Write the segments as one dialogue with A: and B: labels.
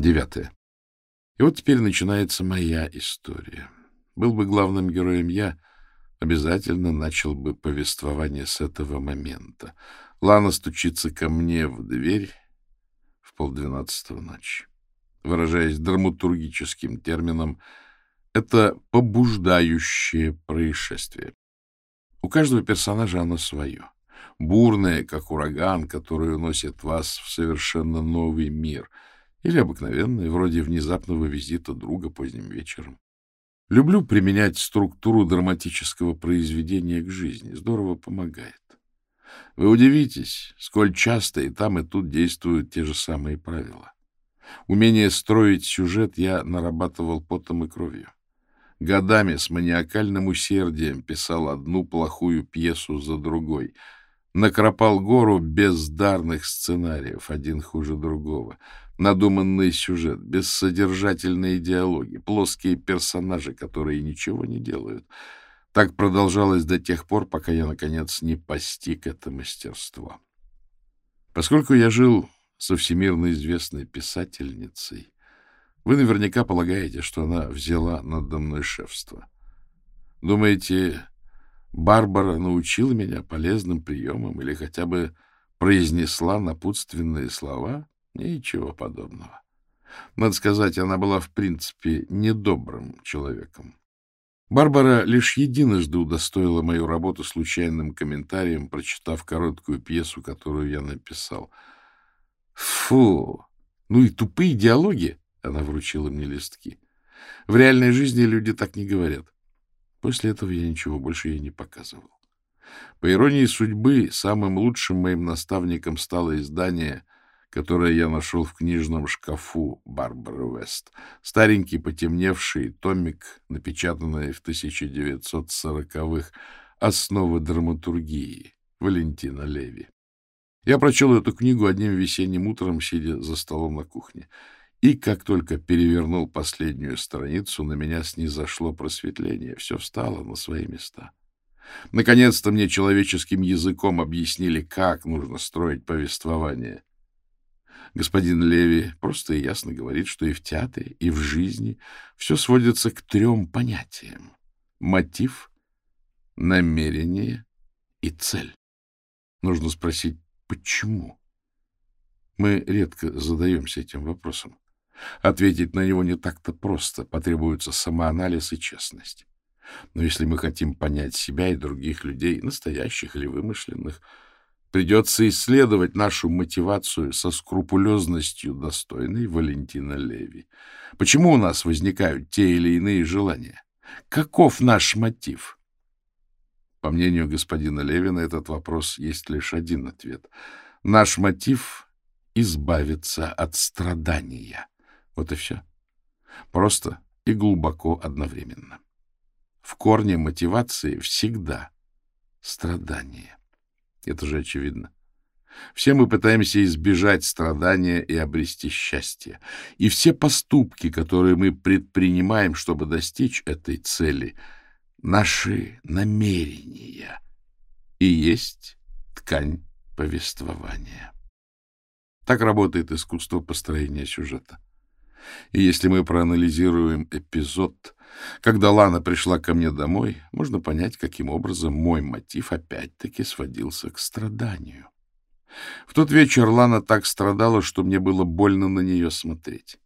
A: Девятое. И вот теперь начинается моя история. Был бы главным героем я, обязательно начал бы повествование с этого момента. Лана стучится ко мне в дверь в полдвенадцатого ночи. Выражаясь драматургическим термином, это побуждающее происшествие. У каждого персонажа оно свое. Бурное, как ураган, который уносит вас в совершенно новый мир. Или обыкновенное, вроде внезапного визита друга поздним вечером. Люблю применять структуру драматического произведения к жизни. Здорово помогает. Вы удивитесь, сколь часто и там, и тут действуют те же самые правила. Умение строить сюжет я нарабатывал потом и кровью. Годами с маниакальным усердием писал одну плохую пьесу за другой. Накропал гору бездарных сценариев, один хуже другого. Надуманный сюжет, бессодержательные диалоги, плоские персонажи, которые ничего не делают — так продолжалось до тех пор, пока я, наконец, не постиг это мастерство. Поскольку я жил со всемирно известной писательницей, вы наверняка полагаете, что она взяла надо мной шефство. Думаете, Барбара научила меня полезным приемам или хотя бы произнесла напутственные слова? Ничего подобного. Надо сказать, она была в принципе недобрым человеком. Барбара лишь единожды удостоила мою работу случайным комментарием, прочитав короткую пьесу, которую я написал. «Фу! Ну и тупые диалоги!» — она вручила мне листки. «В реальной жизни люди так не говорят». После этого я ничего больше ей не показывал. По иронии судьбы, самым лучшим моим наставником стало издание — которое я нашел в книжном шкафу Барбары Вест. Старенький потемневший томик, напечатанный в 1940-х «Основы драматургии» Валентина Леви. Я прочел эту книгу одним весенним утром, сидя за столом на кухне. И как только перевернул последнюю страницу, на меня снизошло просветление. Все встало на свои места. Наконец-то мне человеческим языком объяснили, как нужно строить повествование. Господин Леви просто и ясно говорит, что и в театре, и в жизни все сводится к трем понятиям — мотив, намерение и цель. Нужно спросить, почему? Мы редко задаемся этим вопросом. Ответить на него не так-то просто, потребуется самоанализ и честность. Но если мы хотим понять себя и других людей, настоящих или вымышленных, Придется исследовать нашу мотивацию со скрупулезностью, достойной Валентина Леви. Почему у нас возникают те или иные желания? Каков наш мотив? По мнению господина Леви, на этот вопрос есть лишь один ответ. Наш мотив — избавиться от страдания. Вот и все. Просто и глубоко одновременно. В корне мотивации всегда страдание. Это же очевидно. Все мы пытаемся избежать страдания и обрести счастье. И все поступки, которые мы предпринимаем, чтобы достичь этой цели, наши намерения и есть ткань повествования. Так работает искусство построения сюжета. И если мы проанализируем эпизод, когда Лана пришла ко мне домой, можно понять, каким образом мой мотив опять-таки сводился к страданию. В тот вечер Лана так страдала, что мне было больно на нее смотреть.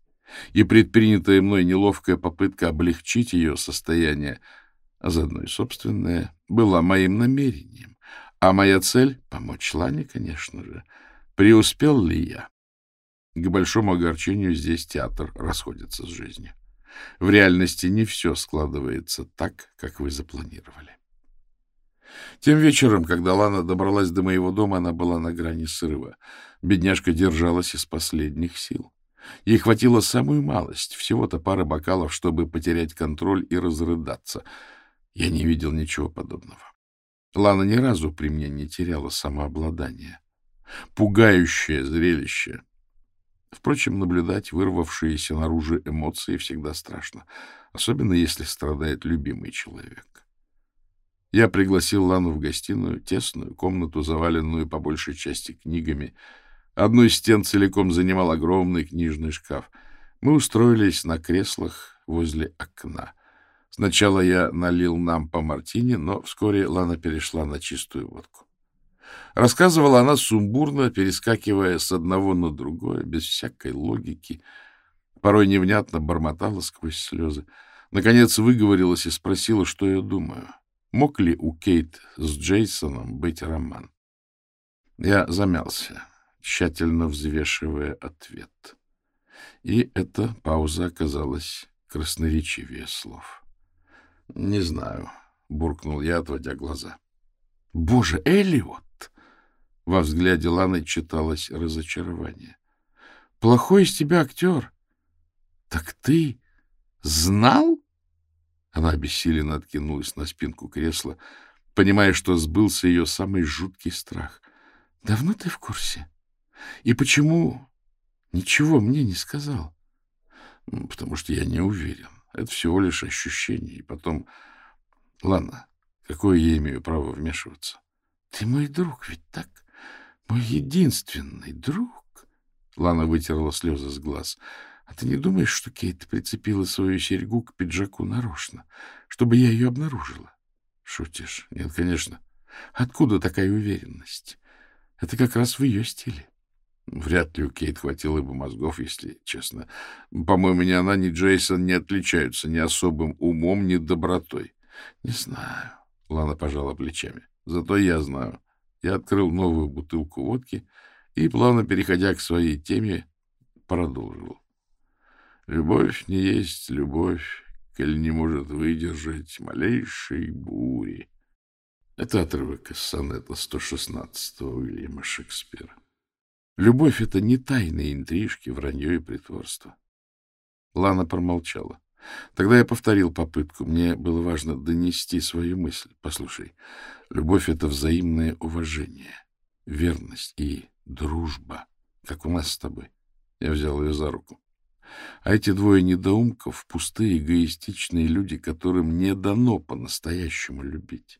A: И предпринятая мной неловкая попытка облегчить ее состояние, а заодно и собственное, была моим намерением. А моя цель — помочь Лане, конечно же. Преуспел ли я? К большому огорчению здесь театр расходится с жизнью. В реальности не все складывается так, как вы запланировали. Тем вечером, когда Лана добралась до моего дома, она была на грани срыва. Бедняжка держалась из последних сил. Ей хватило самую малость, всего-то пары бокалов, чтобы потерять контроль и разрыдаться. Я не видел ничего подобного. Лана ни разу при мне не теряла самообладание. Пугающее зрелище — Впрочем, наблюдать вырвавшиеся наружу эмоции всегда страшно, особенно если страдает любимый человек. Я пригласил Лану в гостиную, тесную комнату, заваленную по большей части книгами. Одну из стен целиком занимал огромный книжный шкаф. Мы устроились на креслах возле окна. Сначала я налил нам по мартине, но вскоре Лана перешла на чистую водку. Рассказывала она сумбурно, перескакивая с одного на другое, без всякой логики. Порой невнятно бормотала сквозь слезы. Наконец выговорилась и спросила, что я думаю. Мог ли у Кейт с Джейсоном быть роман? Я замялся, тщательно взвешивая ответ. И эта пауза оказалась красноречивее слов. — Не знаю, — буркнул я, отводя глаза. — Боже, Эллиот! Во взгляде Ланы читалось разочарование. — Плохой из тебя актер. — Так ты знал? Она обессиленно откинулась на спинку кресла, понимая, что сбылся ее самый жуткий страх. — Давно ты в курсе? И почему ничего мне не сказал? — Потому что я не уверен. Это всего лишь ощущение. И потом... Ладно, какое я имею право вмешиваться? — Ты мой друг, ведь так? Мой единственный друг. Лана вытерла слезы с глаз. — а ты не думаешь, что Кейт прицепила свою серьгу к пиджаку нарочно, чтобы я ее обнаружила? Шутишь? Нет, конечно. Откуда такая уверенность? Это как раз в ее стиле. Вряд ли у Кейт хватило бы мозгов, если честно. По-моему, ни она, ни Джейсон не отличаются ни особым умом, ни добротой. Не знаю. Лана пожала плечами. Зато я знаю. Я открыл новую бутылку водки и, плавно переходя к своей теме, продолжил. Любовь не есть любовь, коль не может выдержать малейшей бури. Это отрывок из сонета 116-го Уильяма Шекспира. Любовь — это не тайные интрижки, вранье и притворство. Лана промолчала. Тогда я повторил попытку. Мне было важно донести свою мысль. Послушай, любовь — это взаимное уважение, верность и дружба, как у нас с тобой. Я взял ее за руку. А эти двое недоумков — пустые, эгоистичные люди, которым не дано по-настоящему любить.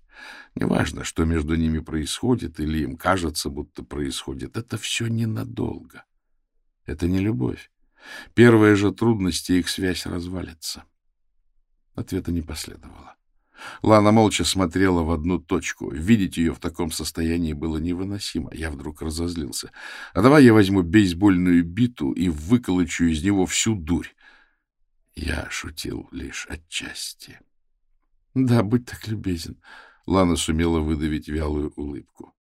A: Неважно, что между ними происходит, или им кажется, будто происходит, это все ненадолго. Это не любовь. Первая же трудность, и их связь развалится. Ответа не последовало. Лана молча смотрела в одну точку. Видеть ее в таком состоянии было невыносимо. Я вдруг разозлился. А давай я возьму бейсбольную биту и выколочу из него всю дурь. Я шутил лишь отчасти. — Да, будь так любезен. Лана сумела выдавить вялую улыбку. —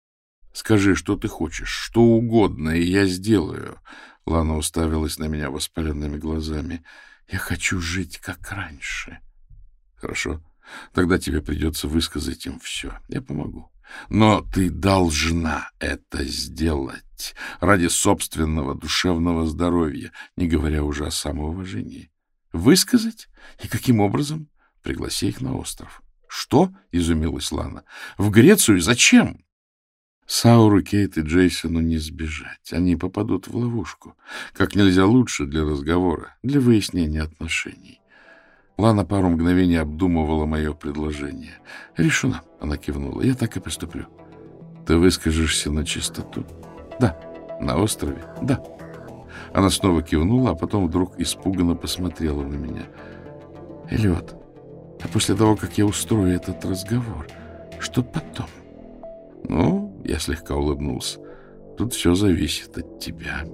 A: Скажи, что ты хочешь, что угодно, и я сделаю. Лана уставилась на меня воспаленными глазами. — Я хочу жить, как раньше. — Хорошо. — Тогда тебе придется высказать им все. Я помогу. Но ты должна это сделать ради собственного душевного здоровья, не говоря уже о самоуважении. Высказать? И каким образом? Пригласи их на остров. Что? — изумилась Лана. В Грецию? Зачем? Сауру, Кейт и Джейсону не сбежать. Они попадут в ловушку. Как нельзя лучше для разговора, для выяснения отношений. Лана пару мгновений обдумывала мое предложение. «Решено», — она кивнула. «Я так и поступлю». «Ты выскажешься на чистоту?» «Да». «На острове?» «Да». Она снова кивнула, а потом вдруг испуганно посмотрела на меня. «Эллиот, а после того, как я устрою этот разговор, что потом?» «Ну, я слегка улыбнулся. Тут все зависит от тебя».